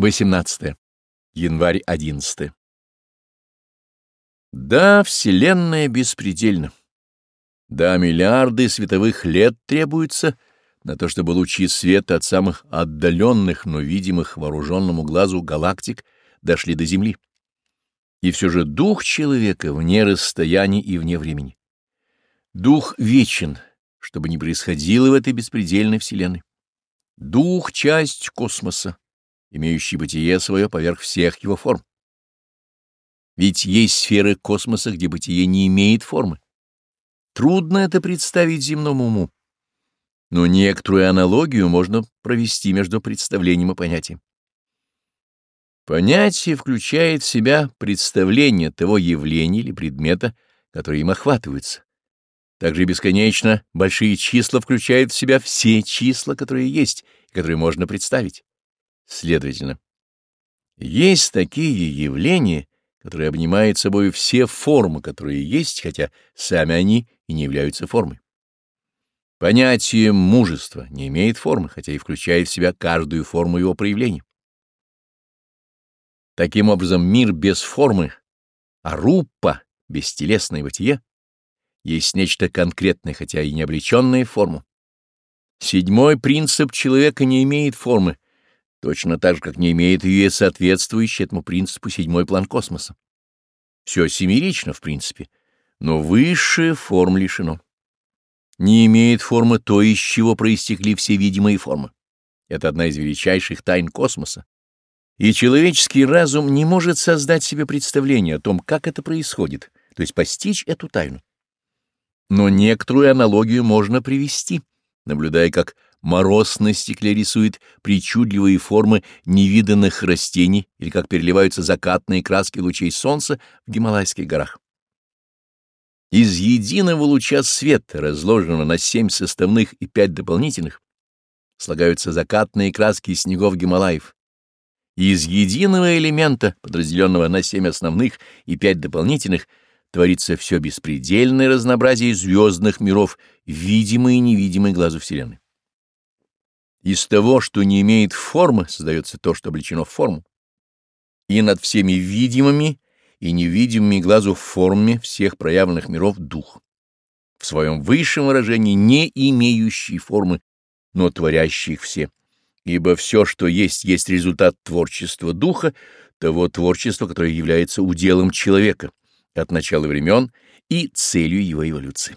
18. Январь 11. Да, Вселенная беспредельна. Да, миллиарды световых лет требуется на то, чтобы лучи света от самых отдаленных, но видимых вооруженному глазу галактик дошли до Земли. И все же дух человека вне расстояний и вне времени. Дух вечен, чтобы не происходило в этой беспредельной Вселенной. Дух — часть космоса имеющий бытие свое поверх всех его форм. Ведь есть сферы космоса, где бытие не имеет формы. Трудно это представить земному уму, но некоторую аналогию можно провести между представлением и понятием. Понятие включает в себя представление того явления или предмета, которые им охватываются. Также бесконечно большие числа включают в себя все числа, которые есть и которые можно представить. Следовательно, есть такие явления, которые обнимают собой все формы, которые есть, хотя сами они и не являются формой. Понятие мужества не имеет формы, хотя и включает в себя каждую форму его проявления. Таким образом, мир без формы, а руппа, бестелесное бытие, есть нечто конкретное, хотя и не облеченное в форму. Седьмой принцип человека не имеет формы, Точно так же, как не имеет ее соответствующий этому принципу седьмой план космоса. Все семирично, в принципе, но высшее форм лишено. Не имеет формы то, из чего проистекли все видимые формы. Это одна из величайших тайн космоса. И человеческий разум не может создать себе представление о том, как это происходит, то есть постичь эту тайну. Но некоторую аналогию можно привести, наблюдая, как Мороз на стекле рисует причудливые формы невиданных растений или как переливаются закатные краски лучей солнца в Гималайских горах. Из единого луча света, разложенного на семь составных и пять дополнительных, слагаются закатные краски снегов Гималаев. Из единого элемента, подразделенного на семь основных и пять дополнительных, творится все беспредельное разнообразие звездных миров, видимые и невидимые глазу Вселенной. Из того, что не имеет формы, создается то, что облечено в форму. И над всеми видимыми и невидимыми глазу формами всех проявленных миров дух, в своем высшем выражении не имеющий формы, но творящий их все. Ибо все, что есть, есть результат творчества духа, того творчества, которое является уделом человека от начала времен и целью его эволюции.